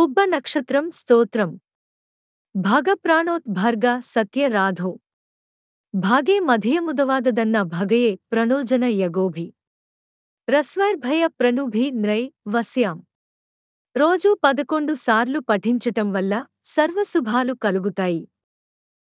పుబ్బ నక్షత్రం స్తోత్రం. భాగప్రాణోద్భర్గ సత్య రాధో. భాగే మధియముదవాదదన్న భగయే ప్రణోజన యగోభి. రస్వర్భయ ప్రణుభి నై వస్యాం రోజూ పదకొండు సార్లు పఠించటం వల్ల సర్వశుభాలు కలుగుతాయి.